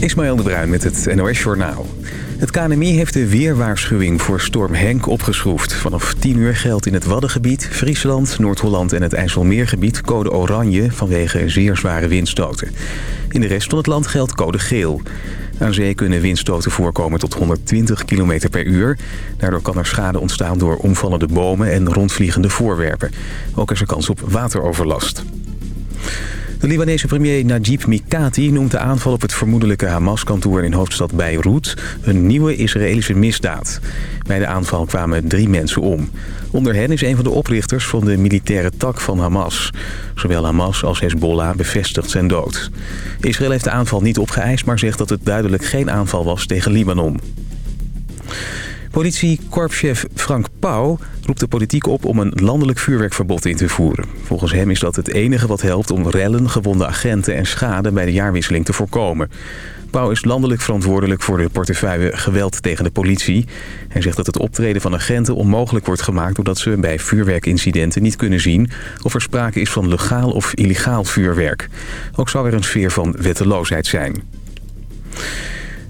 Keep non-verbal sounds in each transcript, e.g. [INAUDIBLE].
Ismaël de Bruin met het NOS Journaal. Het KNMI heeft de weerwaarschuwing voor storm Henk opgeschroefd. Vanaf 10 uur geldt in het Waddengebied, Friesland, Noord-Holland en het IJsselmeergebied code oranje vanwege zeer zware windstoten. In de rest van het land geldt code geel. Aan zee kunnen windstoten voorkomen tot 120 km per uur. Daardoor kan er schade ontstaan door omvallende bomen en rondvliegende voorwerpen. Ook is er kans op wateroverlast. De Libanese premier Najib Mikati noemt de aanval op het vermoedelijke Hamas-kantoor in hoofdstad Beirut een nieuwe Israëlische misdaad. Bij de aanval kwamen drie mensen om. Onder hen is een van de oprichters van de militaire tak van Hamas. Zowel Hamas als Hezbollah bevestigt zijn dood. Israël heeft de aanval niet opgeëist, maar zegt dat het duidelijk geen aanval was tegen Libanon. Politiekorpschef Frank Pauw roept de politiek op om een landelijk vuurwerkverbod in te voeren. Volgens hem is dat het enige wat helpt om rellen, gewonde agenten en schade bij de jaarwisseling te voorkomen. Pauw is landelijk verantwoordelijk voor de portefeuille geweld tegen de politie. Hij zegt dat het optreden van agenten onmogelijk wordt gemaakt... doordat ze bij vuurwerkincidenten niet kunnen zien... of er sprake is van legaal of illegaal vuurwerk. Ook zou er een sfeer van wetteloosheid zijn.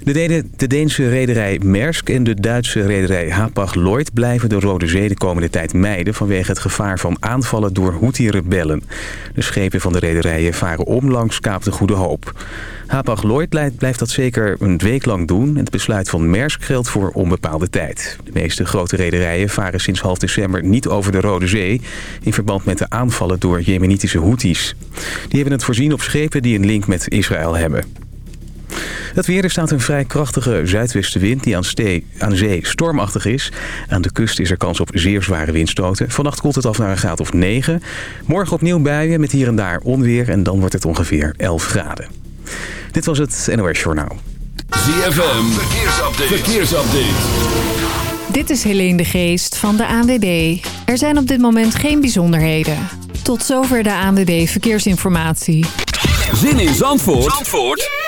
De, de Deense rederij Maersk en de Duitse rederij Hapag-Lloyd blijven de Rode Zee de komende tijd mijden vanwege het gevaar van aanvallen door Houthi-rebellen. De schepen van de rederijen varen om langs Kaap de Goede Hoop. Hapag-Lloyd blijft dat zeker een week lang doen. Het besluit van Maersk geldt voor onbepaalde tijd. De meeste grote rederijen varen sinds half december niet over de Rode Zee... in verband met de aanvallen door Jemenitische Houthis. Die hebben het voorzien op schepen die een link met Israël hebben. Het weer er staat een vrij krachtige zuidwestenwind die aan, aan zee stormachtig is. Aan de kust is er kans op zeer zware windstoten. Vannacht koelt het af naar een graad of 9. Morgen opnieuw buien met hier en daar onweer en dan wordt het ongeveer 11 graden. Dit was het NOS Journaal. ZFM, verkeersupdate. verkeersupdate. Dit is Helene de Geest van de ANWB. Er zijn op dit moment geen bijzonderheden. Tot zover de ANWB Verkeersinformatie. Zin in Zandvoort? Zandvoort?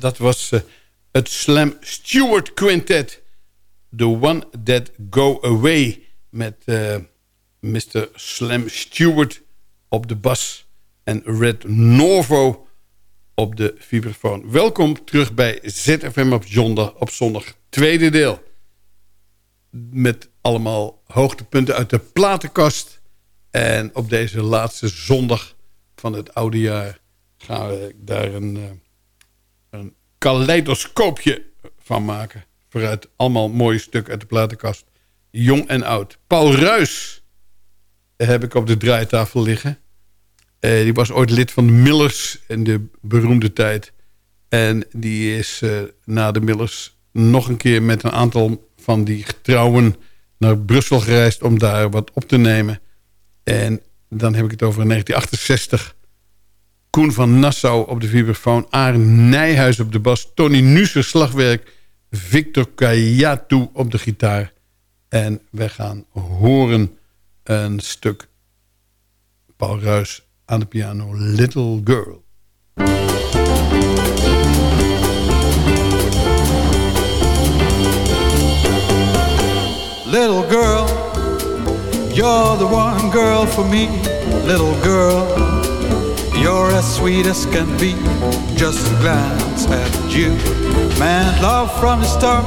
Dat was uh, het Slam Stewart Quintet. The One That Go Away. Met uh, Mr. Slam Stewart op de bas. En Red Norvo op de vibrafoon. Welkom terug bij ZFM op zondag, op zondag. Tweede deel. Met allemaal hoogtepunten uit de platenkast. En op deze laatste zondag van het oude jaar gaan we daar een, uh, een kaleidoscoopje van maken. Vooruit allemaal mooie stukken uit de platenkast. Jong en oud. Paul Ruis heb ik op de draaitafel liggen. Uh, die was ooit lid van de Millers in de beroemde tijd. En die is uh, na de Millers nog een keer met een aantal van die getrouwen naar Brussel gereisd om daar wat op te nemen. En dan heb ik het over 1968. Koen van Nassau op de vibrafoon. Arend Nijhuis op de bas. Tony Nuser slagwerk. Victor Kayatu op de gitaar. En we gaan horen een stuk Paul Ruis aan de piano. Little Girl. Little girl, you're the one girl for me. Little girl, you're as sweet as can be. Just a glance at you, man, love from the start.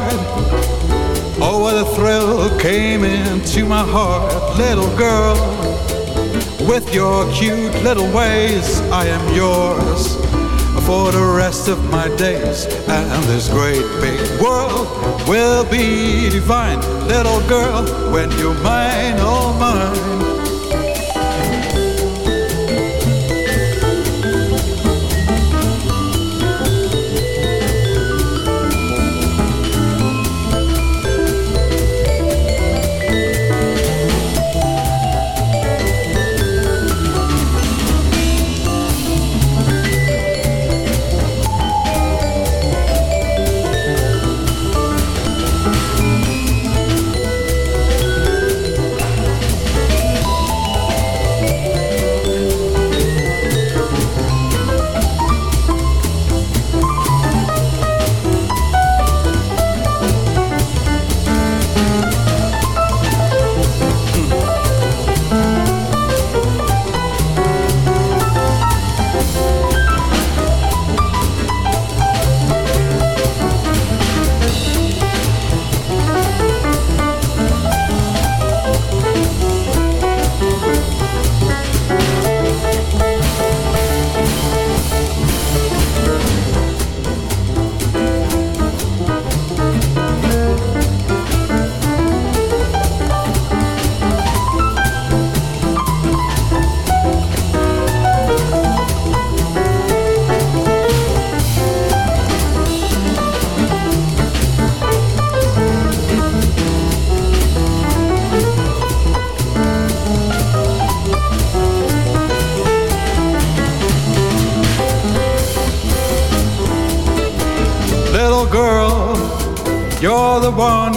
Oh, what a thrill came into my heart, little girl. With your cute little ways, I am yours for the rest of my days. And this great big world will be divine. Little girl, when you're mine, all mine.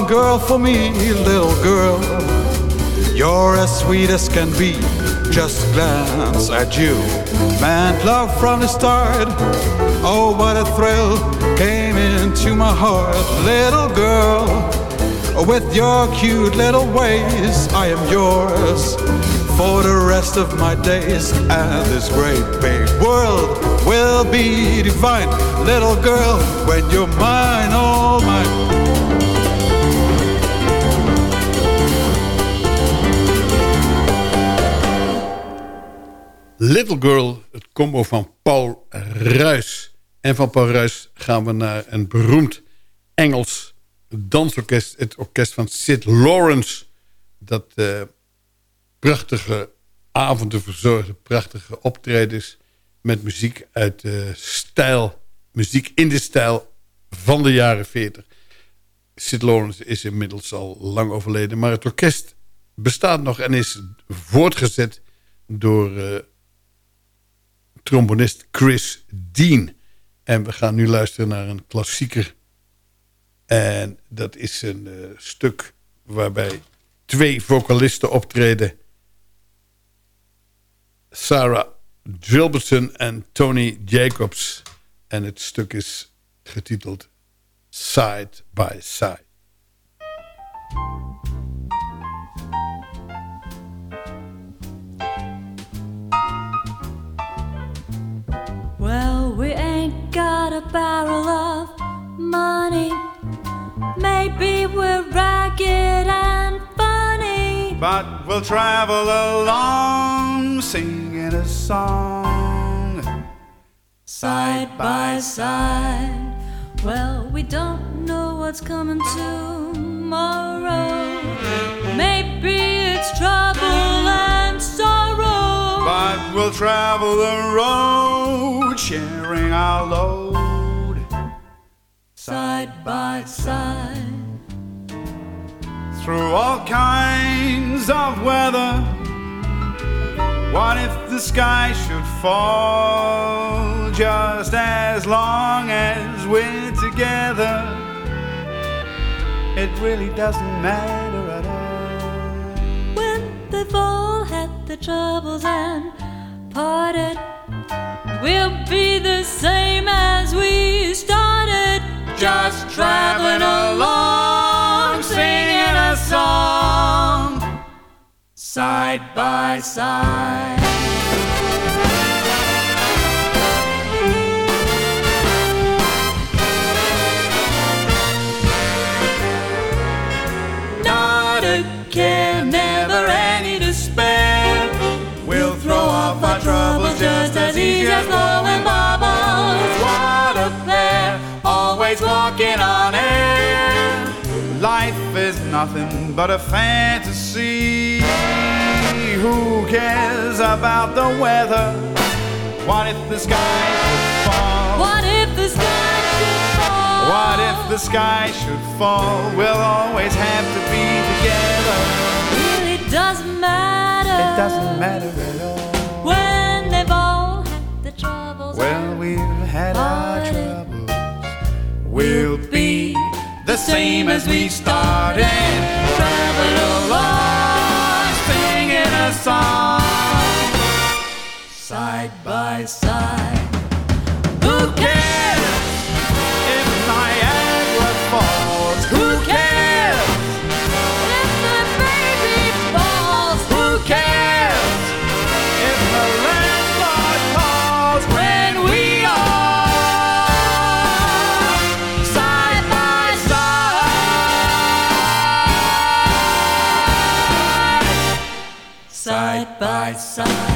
For me, little girl. You're as sweet as can be. Just glance at you. Man, love from the start. Oh, what a thrill came into my heart, little girl. With your cute little ways, I am yours for the rest of my days. And this great big world will be divine, little girl. When you're mine, all mine. Little Girl, het combo van Paul Ruis. En van Paul Ruis gaan we naar een beroemd Engels dansorkest. Het orkest van Sid Lawrence. Dat uh, prachtige avonden verzorgde, prachtige optredens... met muziek uit stijl, muziek in de stijl van de jaren 40. Sid Lawrence is inmiddels al lang overleden. Maar het orkest bestaat nog en is voortgezet door... Uh, trombonist Chris Dean. En we gaan nu luisteren naar een klassieker. En dat is een uh, stuk waarbij twee vocalisten optreden. Sarah Gilbertson en Tony Jacobs. En het stuk is getiteld Side by Side. A barrel of money. Maybe we're ragged and funny. But we'll travel along singing a song side by side. Well, we don't know what's coming tomorrow. Maybe it's trouble and sorrow. But we'll travel the road sharing our load side by side. Through all kinds of weather. What if the sky should fall just as long as we're together? It really doesn't matter at all. When they've all had their troubles and parted, we'll be the same as we started. Just traveling along, singing a song side by side. Just as easy as blowing bubbles. What a pair, always walking on air. Life is nothing but a fantasy. Who cares about the weather? What if the sky should fall? What if the sky should fall? What if the sky should fall? We'll always have to be together. Really doesn't matter. It doesn't matter at all. When same as we started. Traveling along, singing a song. Side by side. By side.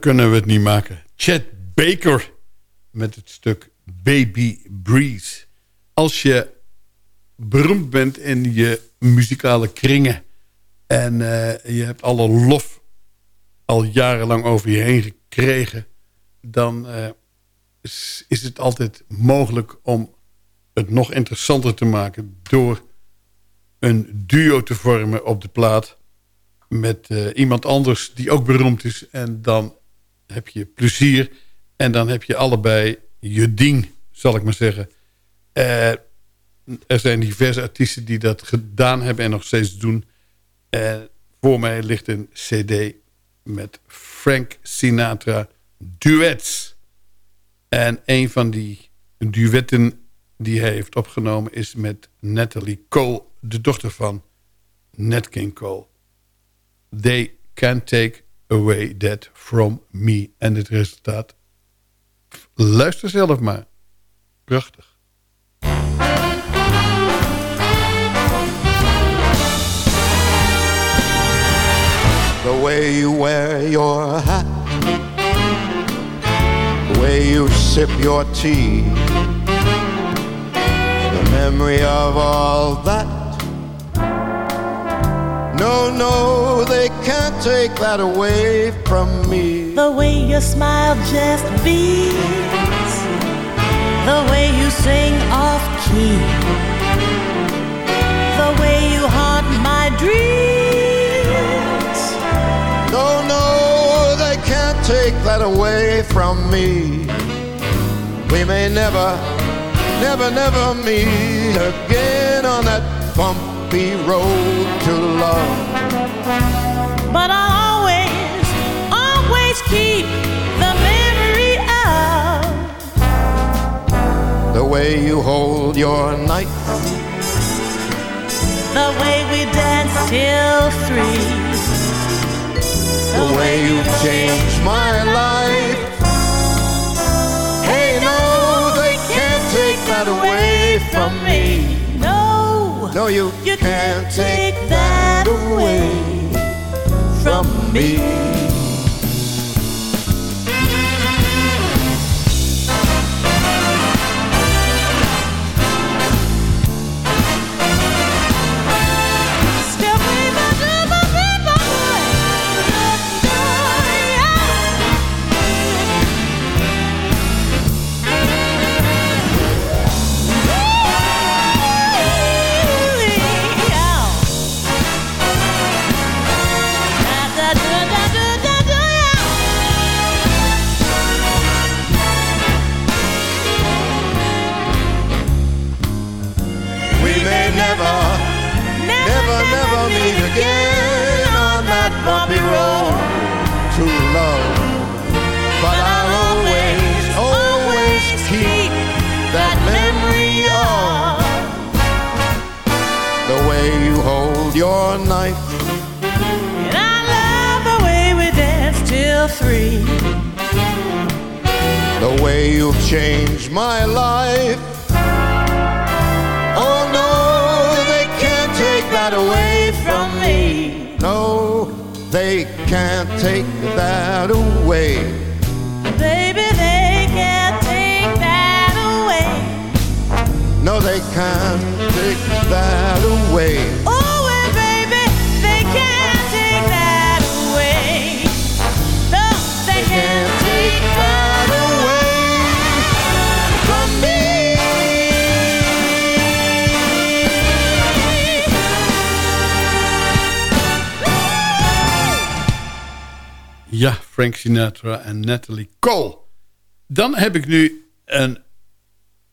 Kunnen we het niet maken. Chet Baker met het stuk Baby Breeze. Als je beroemd bent in je muzikale kringen... en uh, je hebt alle lof al jarenlang over je heen gekregen... dan uh, is, het altijd mogelijk om het nog interessanter te maken... door een duo te vormen op de plaat met uh, iemand anders die ook beroemd is. En dan heb je plezier en dan heb je allebei je ding, zal ik maar zeggen. Uh, er zijn diverse artiesten die dat gedaan hebben en nog steeds doen. Uh, voor mij ligt een cd met Frank Sinatra duets. En een van die duetten die hij heeft opgenomen... is met Natalie Cole, de dochter van Nat King Cole. They can't take away that from me. En het resultaat, luister zelf maar. Prachtig. The way you wear your hat The way you sip your tea The memory of all that No, no, they take that away from me. The way your smile just beams, the way you sing off key, the way you haunt my dreams. No, no, they can't take that away from me. We may never, never, never meet again on that bumpy road to love. But I'll always, always keep the memory of the way you hold your knife, the way we dance till three, the way you changed my life. Hey, no, they can't take that away from me. No, you, you can't, from me. You've changed my life. Oh no, they can't take that away from me. No, they can't take that away. Baby, they can't take that away. No, they can't take that away. Frank Sinatra en Natalie Cole. Dan heb ik nu een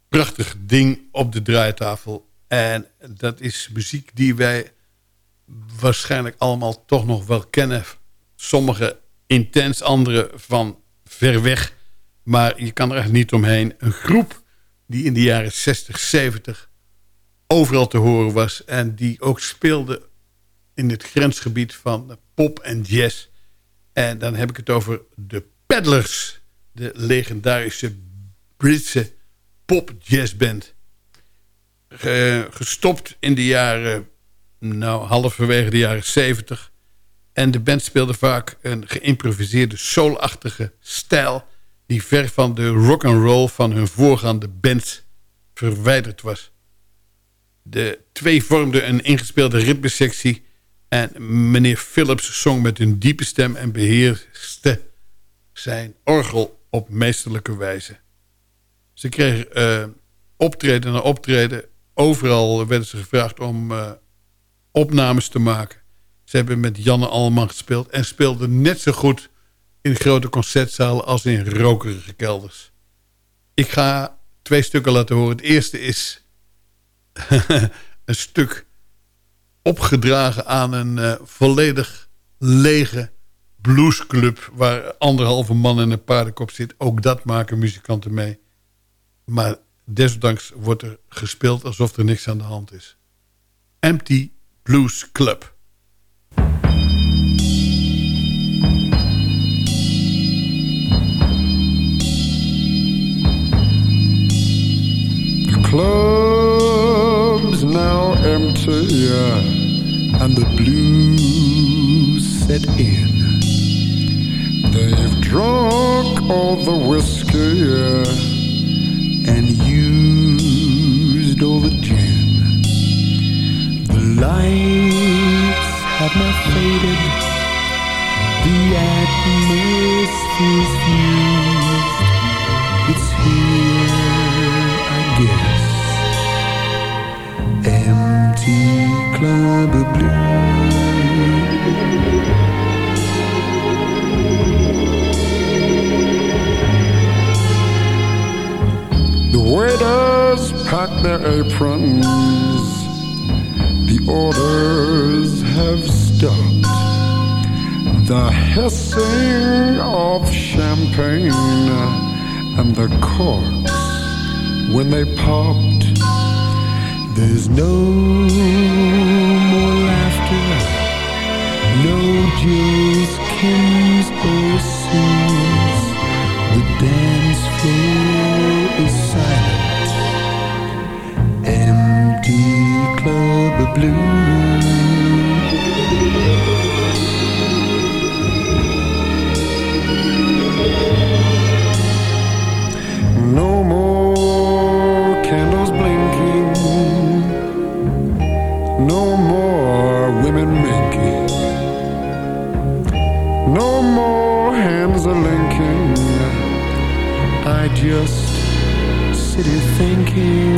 prachtig ding op de draaitafel. En dat is muziek die wij waarschijnlijk allemaal toch nog wel kennen. Sommige intens, andere van ver weg. Maar je kan er echt niet omheen. Een groep die in de jaren 60, 70 overal te horen was. En die ook speelde in het grensgebied van pop en jazz. En dan heb ik het over de Peddlers. De legendarische Britse pop-jazzband. gestopt in de jaren, nou halverwege de jaren 70. En de band speelde vaak een geïmproviseerde soulachtige stijl... die ver van de rock and roll van hun voorgaande bands verwijderd was. De twee vormden een ingespeelde ritmesectie... en meneer Phillips zong met een diepe stem en beheerste zijn orgel op meesterlijke wijze. Ze kregen uh, optreden na optreden. Overal werden ze gevraagd om uh, opnames te maken. Ze hebben met Janne Alman gespeeld... en speelden net zo goed in grote concertzalen als in rokerige kelders. Ik ga twee stukken laten horen. Het eerste is [LAUGHS] een stuk opgedragen aan een uh, volledig lege bluesclub... waar anderhalve man en een paardenkop zit. Ook dat maken muzikanten mee. Maar desondanks wordt er gespeeld alsof er niks aan de hand is. Empty Blues Club. I just sit here thinking.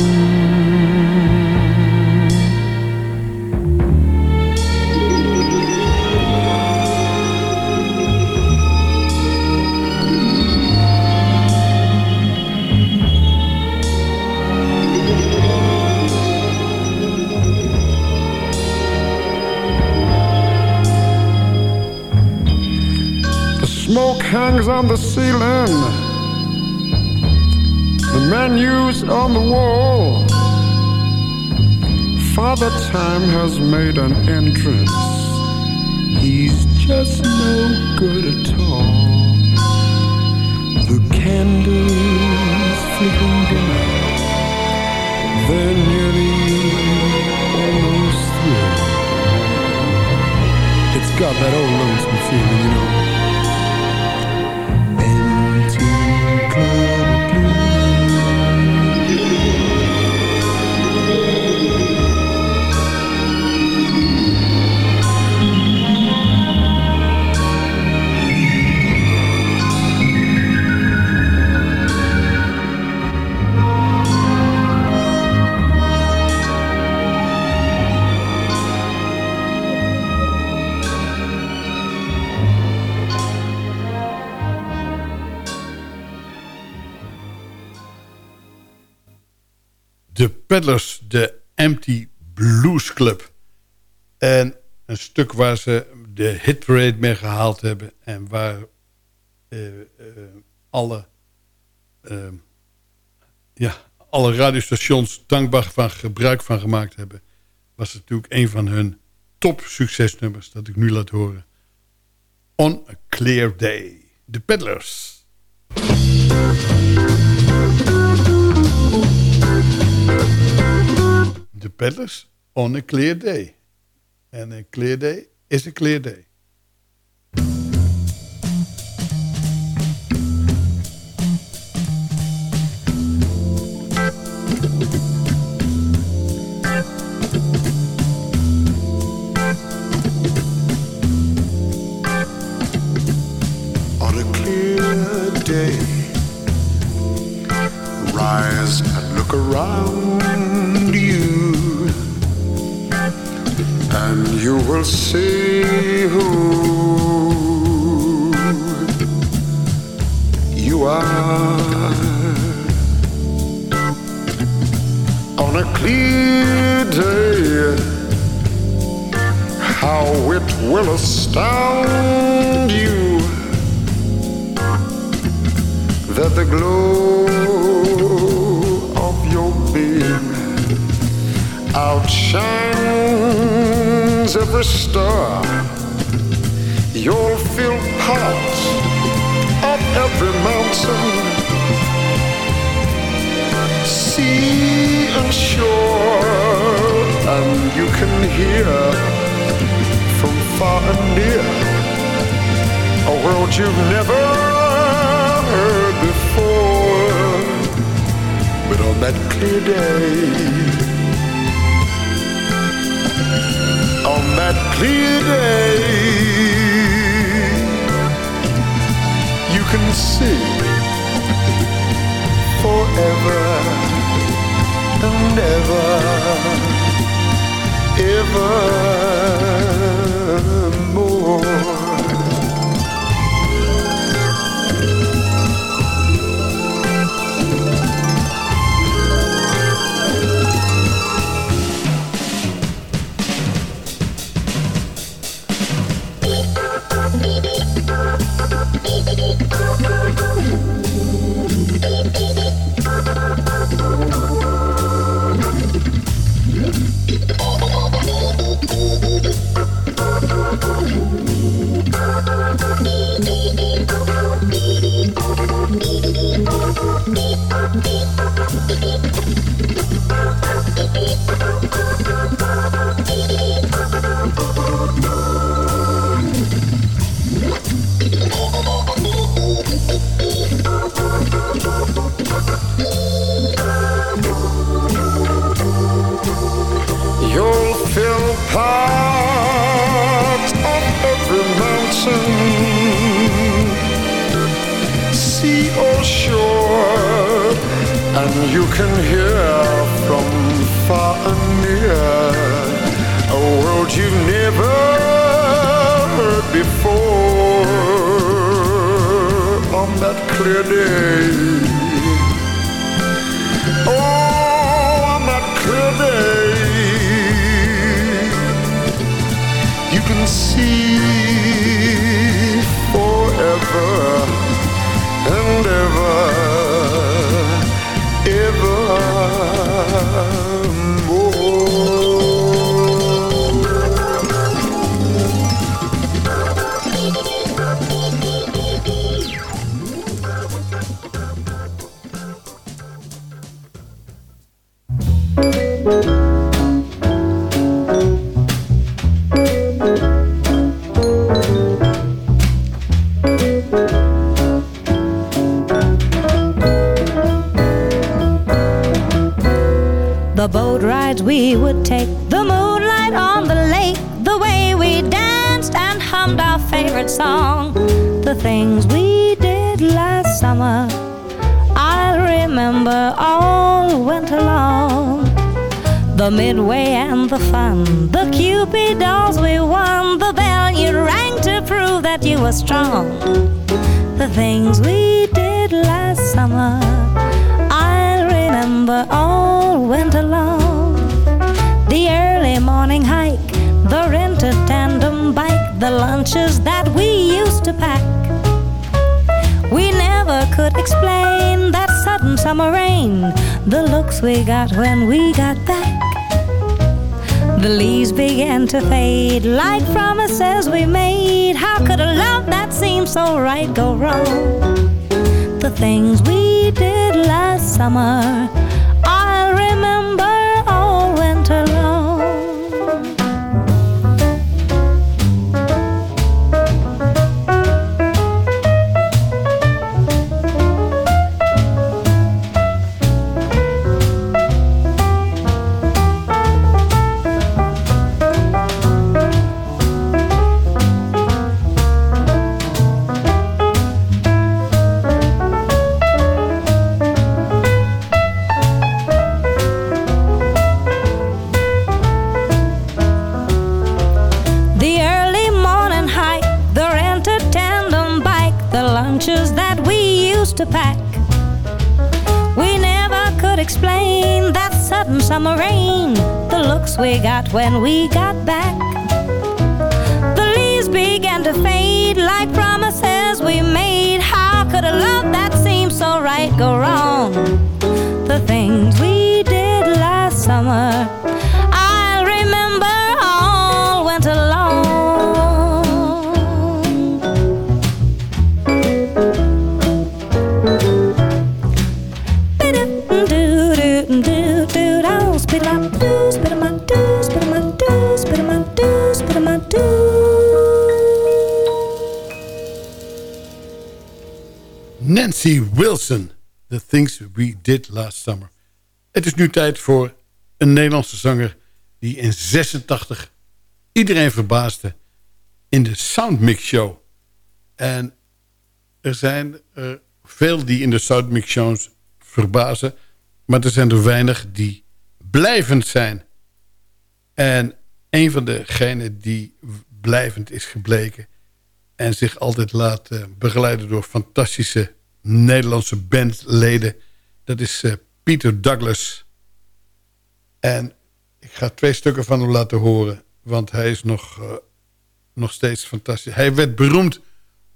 The smoke hangs on the ceiling, the menus on the wall. Father Time has made an entrance. He's just no good at all. The candles flickering down. They're nearly almost through. It's got that old lonesome feeling, you know. Peddlers, de Empty Blues Club. En een stuk waar ze de hitparade mee gehaald hebben... en waar uh, uh, alle, uh, ja, alle radiostations dankbaar van gebruik van gemaakt hebben... was natuurlijk een van hun top succesnummers dat ik nu laat horen. On a Clear Day. De Peddlers. the palace on a clear day. And a clear day is a clear day. Day. Rise and look around will see who you are. On a clear day, how it will astound you that the glow of your being outshines every star. You'll feel part of every mountain, sea and shore, and you can hear from far and near a world you've never heard before. But on that clear day, that clear day, you can see forever and ever, evermore. You can hear from far and near a world you've never heard before. On that clear day. Oh, on that clear day, you can see forever and ever, to fade like promises we made. How could a love that seemed so right go wrong? The things we did last summer, summer rain, the looks we got when we got back. The leaves began to fade like promises we made. How could a love that seemed so right go wrong? The things we did last summer, Nancy Wilson. The Things We Did Last Summer. Het is nu tijd voor een Nederlandse zanger... die in 86 iedereen verbaasde in de Soundmix Show. En er zijn er veel die in de Soundmix Shows verbazen... maar er zijn er weinig die blijvend zijn. En een van degenen die blijvend is gebleken... en zich altijd laat eh, begeleiden door fantastische Nederlandse bandleden. Dat is uh, Peter Douglas. En ik ga twee stukken van hem laten horen. Want hij is nog, uh, nog steeds fantastisch. Hij werd beroemd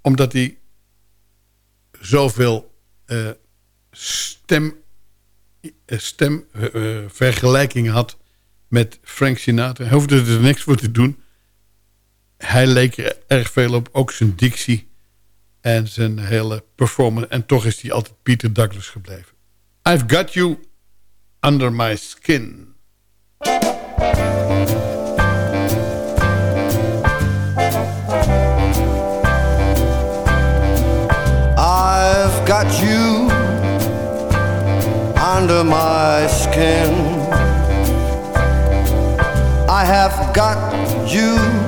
omdat hij zoveel uh, stem, stemvergelijkingen had met Frank Sinatra. Hij hoefde er niks voor te doen. Hij leek er erg veel op. Ook zijn dictie en zijn hele performance. En toch is hij altijd Peter Douglas gebleven. I've got you under my skin. I've got you under my skin. I have got you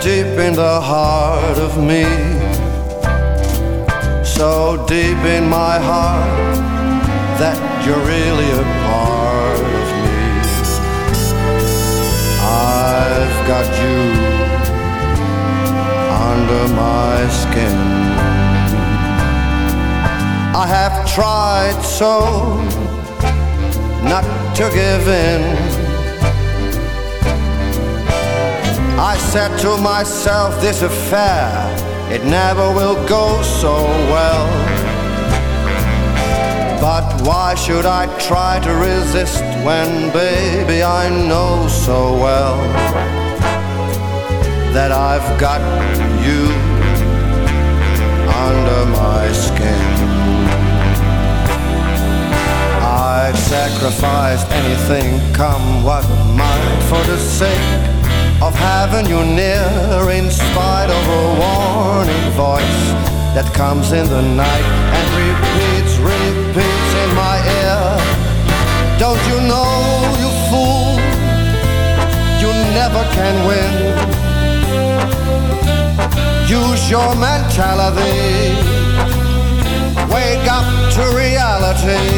deep in the heart of me. So deep in my heart that you're really a part of me. I've got you under my skin. I have tried so not to give in. I said to myself, this affair, it never will go so well. But why should I try to resist when, baby, I know so well that I've got you under my skin? I'd sacrifice anything, come what might, for the sake of having you near in spite of a warning voice that comes in the night and repeats, repeats in my ear. Don't you know, you fool, you never can win. Use your mentality, wake up to reality.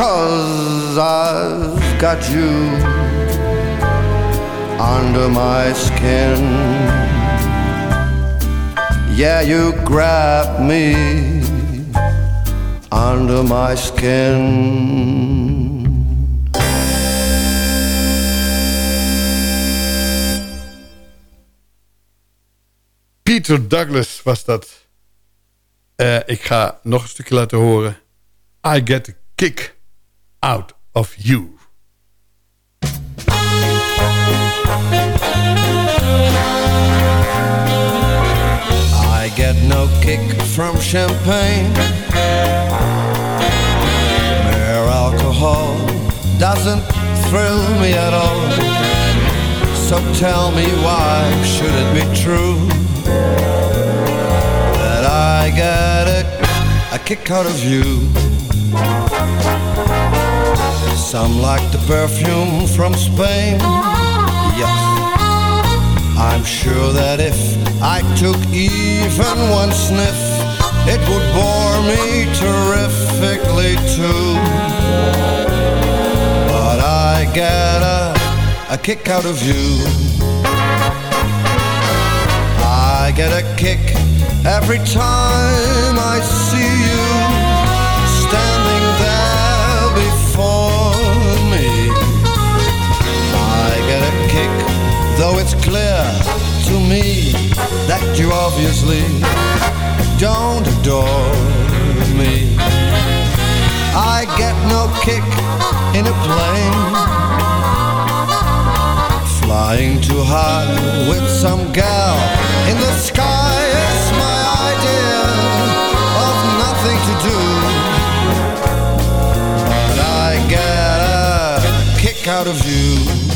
Cause I've got you under my skin. Yeah, you grab me under my skin. Peter Douglas was dat. Uh, ik ga nog een stukje laten horen. I Get Kick Out of You. I get no kick from champagne. Mere alcohol doesn't thrill me at all. So tell me why should it be true That I get a, a kick out of you Some like the perfume from Spain Yes I'm sure that if I took even one sniff, it would bore me terrifically too. But I get a, a kick out of you. I get a kick every time I see you me that you obviously don't adore me. I get no kick in a plane, flying too high with some gal in the sky. It's my idea of nothing to do, but I get a kick out of you.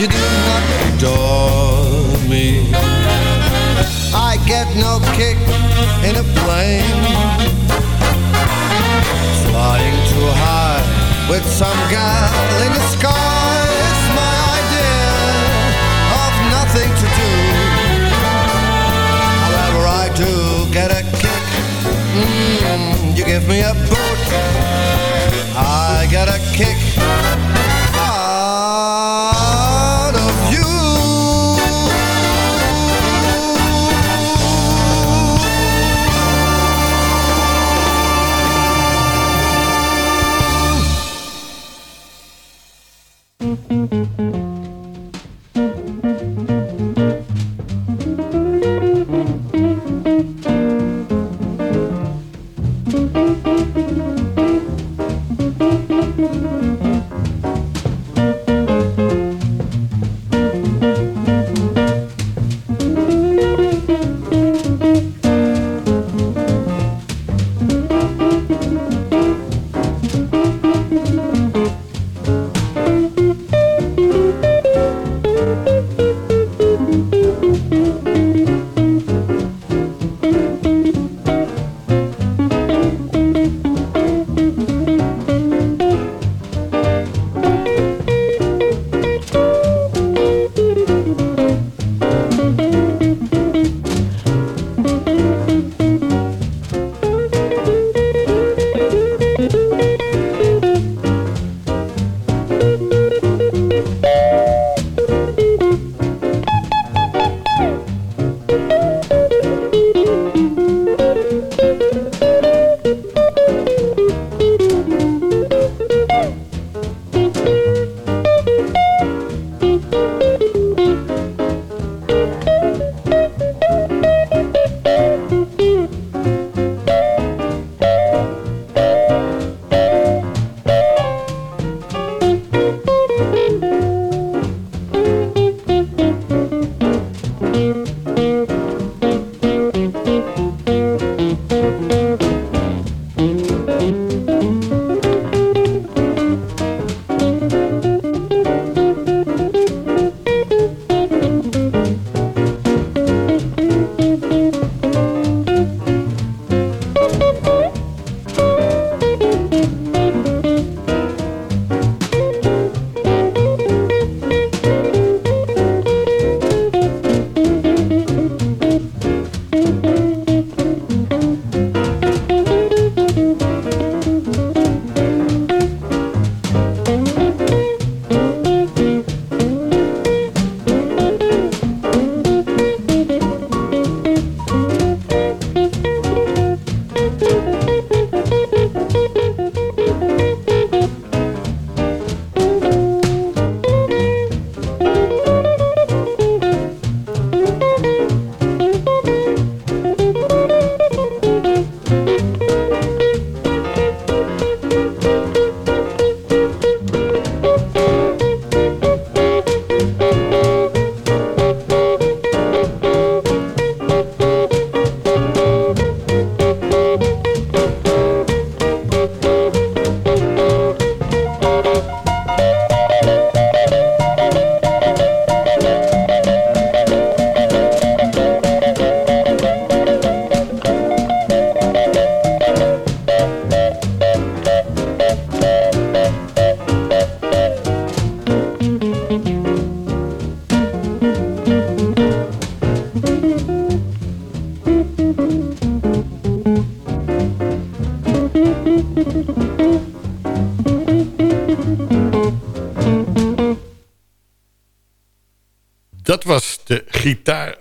You do not adore me. I get no kick in a plane flying too high with some gal in the sky. It's my idea of nothing to do. However, I do get a kick. Mm, you give me a boot, I get a kick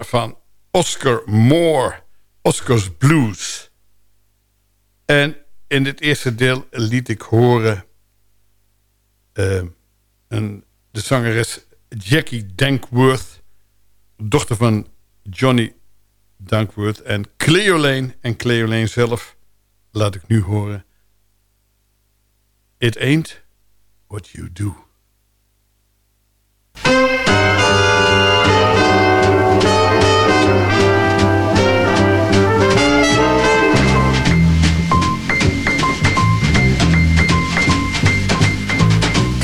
van Oscar Moore. Oscar's Blues. En in het eerste deel liet ik horen... Een, de zangeres Jackie Dankworth... dochter van Johnny Dankworth en Cleo Lane. En Cleo Lane zelf laat ik nu horen. It ain't what you do.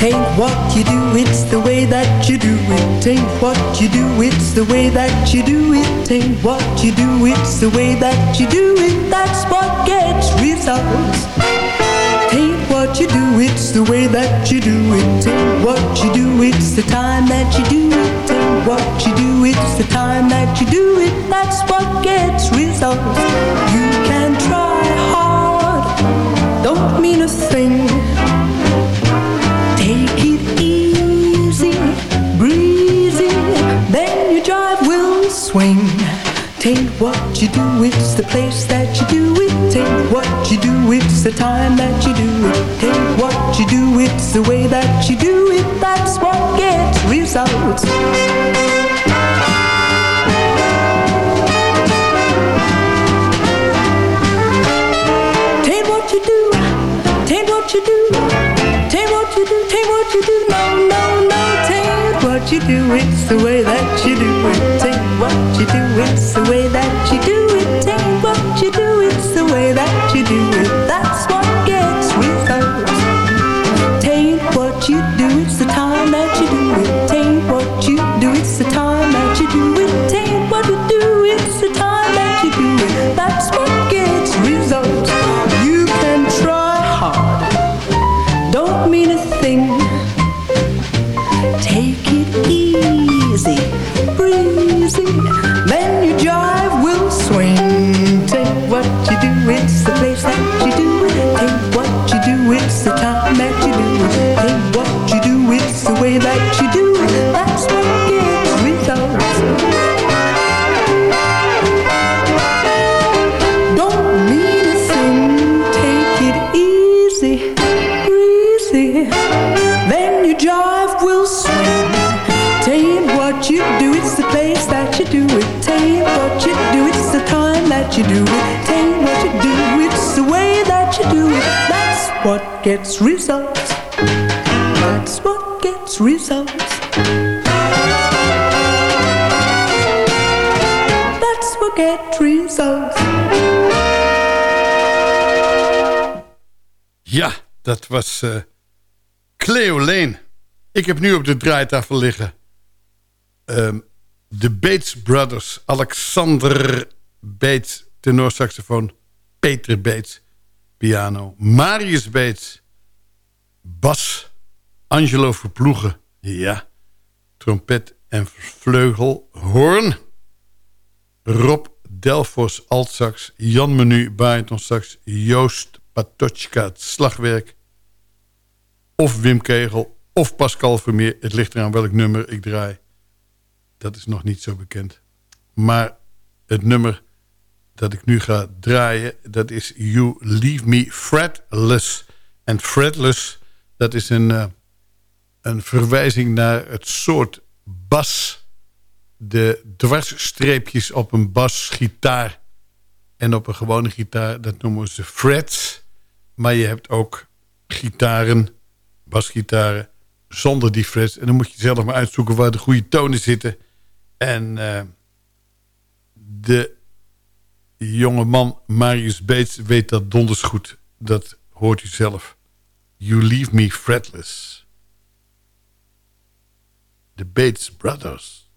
Ain't what you do, it's the way that you do it. Ain't what you do, it's the way that you do it. Ain't what you do, it's the way that you do it. That's what gets results. Ain't what you do, it's the way that you do it. Ain't what you do, it's the time that you do it. Ain't what you do, it's the time that you do it. That's what gets results. You can try hard, don't mean a thing swing. Tain't what you do, it's the place that you do it. Tain't what you do, it's the time that you do it. Tain't what you do, it's the way that you do it. That's what gets results. You do, it's the way that you do it. Tain't what you do, it's the way that you do the way that you do it. That's what gets results. Don't mean a thing. Take it easy, breezy. Then your jive will swing. Tain't what you do, it's the place that you do it. Tain't what you do, it's the time that you do it. Tain't what you do, it's the way that you do it. That's what gets results. That's what gets results. That's what results. Ja, dat was uh, Cleo Lane. Ik heb nu op de draaitafel liggen... Um, de Bates Brothers. Alexander Bates, tenorsaxofoon. Peter Bates, piano. Marius Bates, bas. Angelo Verploegen, ja. Trompet en vleugel. Hoorn. Rob Delfos, altsax. Jan Menu, baritonsax. Joost Patochka, het slagwerk. Of Wim Kegel, of Pascal Vermeer. Het ligt eraan welk nummer ik draai. Dat is nog niet zo bekend. Maar het nummer dat ik nu ga draaien... dat is You Leave Me Fretless. En fretless, dat is een, uh, een verwijzing naar het soort bas. De dwarsstreepjes op een basgitaar en op een gewone gitaar... dat noemen ze frets. Maar je hebt ook gitaren, basgitaren zonder die frets. En dan moet je zelf maar uitzoeken waar de goede tonen zitten. En uh, de jonge man Marius Bates weet dat donders goed. Dat hoort u zelf. You leave me fretless. The Bates Brothers.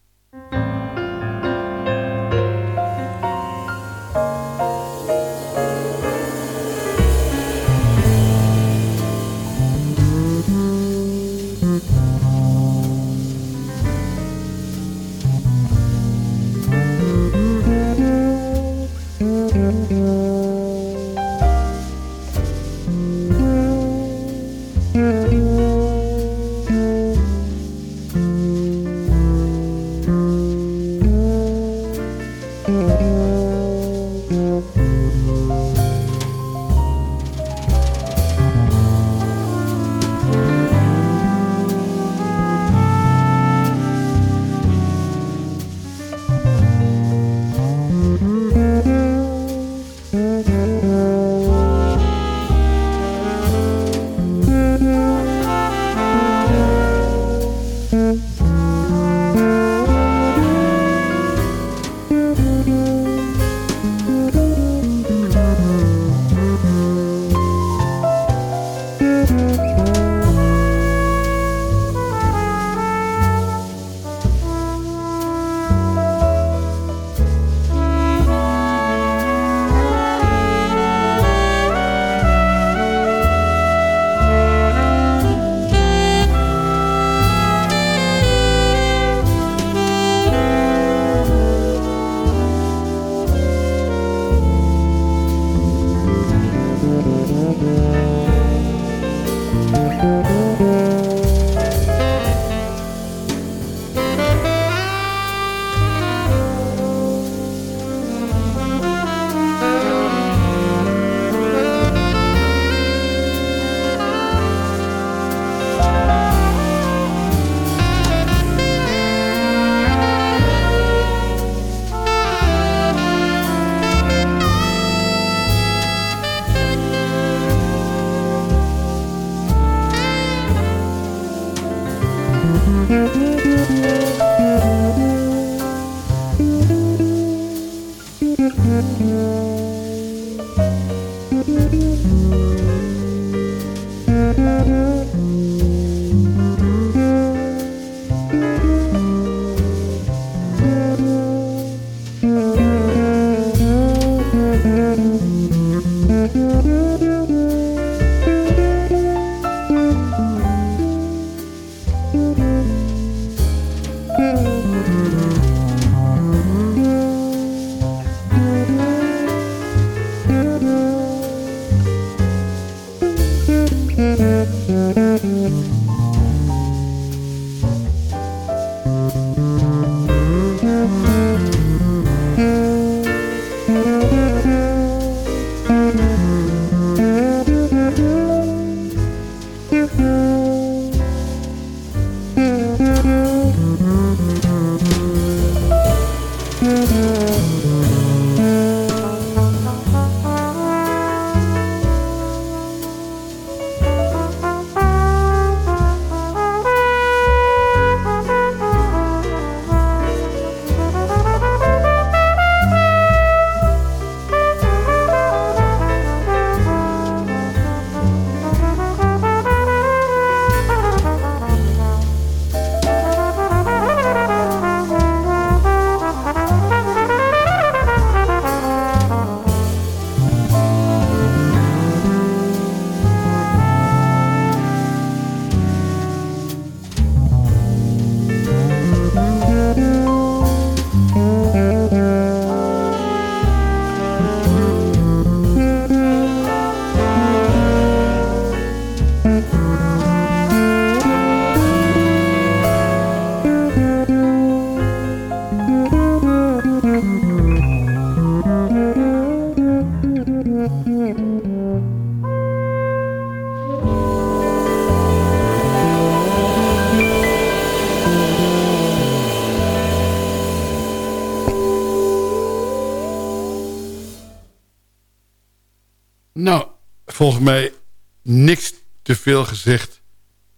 Volgens mij niks te veel gezegd.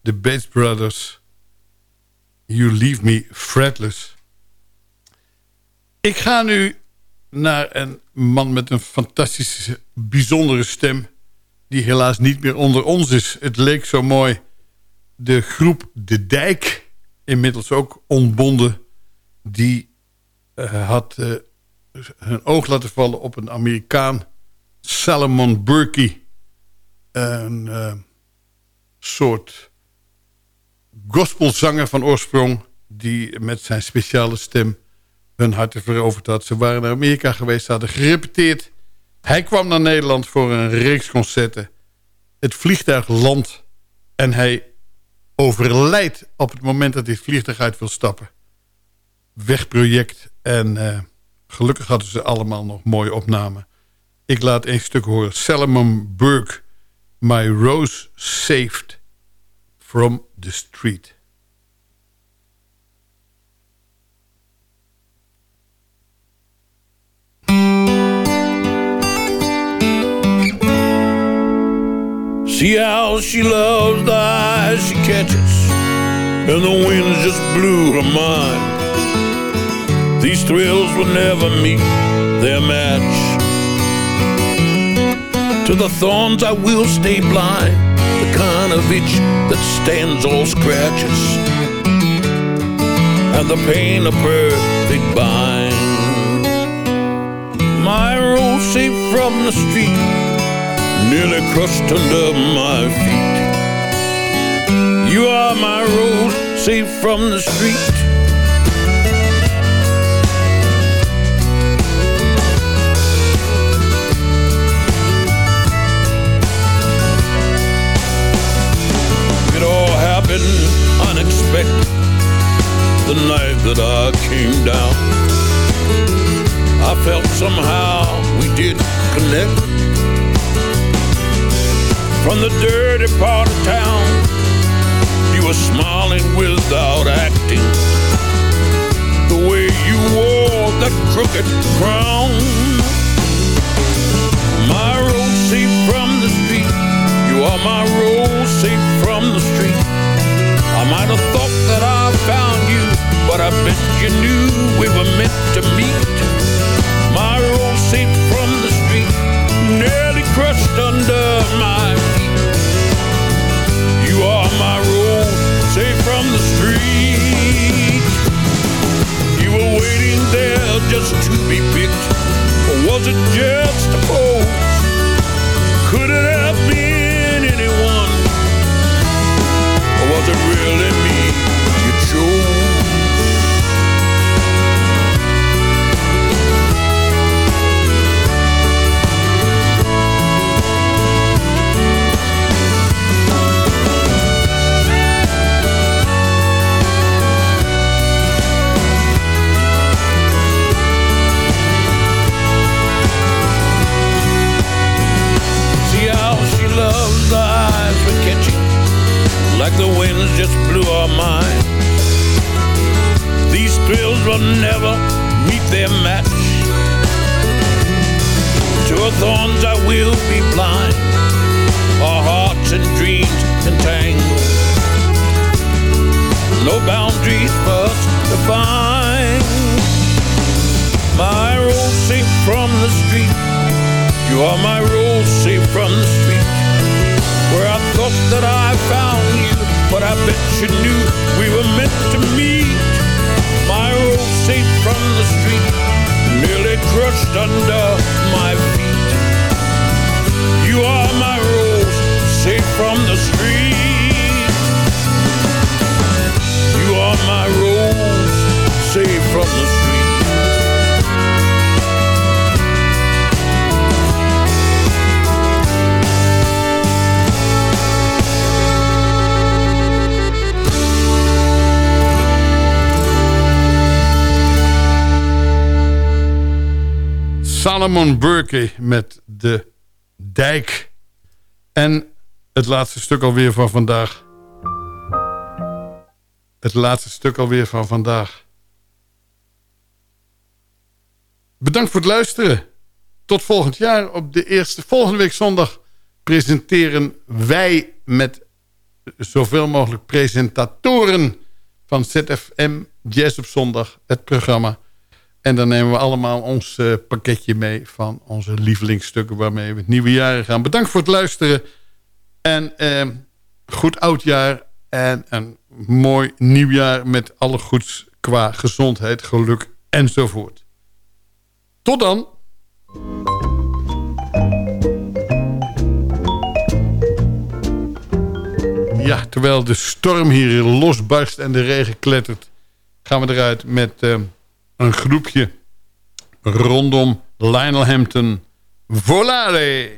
The Bates Brothers. You Leave Me Fretless. Ik ga nu naar een man met een fantastische, bijzondere stem... die helaas niet meer onder ons is. Het leek zo mooi. De groep De Dijk, inmiddels ook ontbonden... die uh, had uh, hun oog laten vallen op een Amerikaan... Salomon Burke. Een uh, soort gospelzanger van oorsprong... die met zijn speciale stem hun harten veroverd had. Ze waren naar Amerika geweest, ze hadden gerepeteerd. Hij kwam naar Nederland voor een reeks concerten. Het vliegtuig landt en hij overlijdt op het moment dat hij het vliegtuig uit wil stappen. Wegproject en uh, Gelukkig hadden ze allemaal nog mooie opnamen. Ik laat een stuk horen. Salomon Burke. My Rose Saved from the Street. See how she loves the eyes she catches And the wind just blew her mind These thrills will never meet their match To the thorns I will stay blind The kind of itch that stands all scratches And the pain a perfect bind My rose safe from the street nearly crushed under my feet. You are my road, safe from the street. That I came down. I felt somehow we did connect from the dirty part of town. You were smiling without acting. The way you wore that crooked crown. My rose safe from the street. You are my rose safe from the street. I might have thought that I found you, but I bet you knew we were meant to meet. My rose safe from the street, nearly crushed under my feet. You are my road, safe from the street. You were waiting there just to be picked, or was it just a pose? Could it have been to really Met De Dijk. En het laatste stuk alweer van vandaag. Het laatste stuk alweer van vandaag. Bedankt voor het luisteren. Tot volgend jaar. Op de eerste volgende week zondag presenteren wij met zoveel mogelijk presentatoren van ZFM Jazz op zondag het programma en dan nemen we allemaal ons uh, pakketje mee van onze lievelingsstukken waarmee we het nieuwe jaar gaan. Bedankt voor het luisteren. En uh, goed oudjaar en een mooi nieuwjaar met alle goeds qua gezondheid, geluk enzovoort. Tot dan. Ja, terwijl de storm hier losbarst en de regen klettert... gaan we eruit met... Uh, een groepje rondom Lionel Hampton. Volare!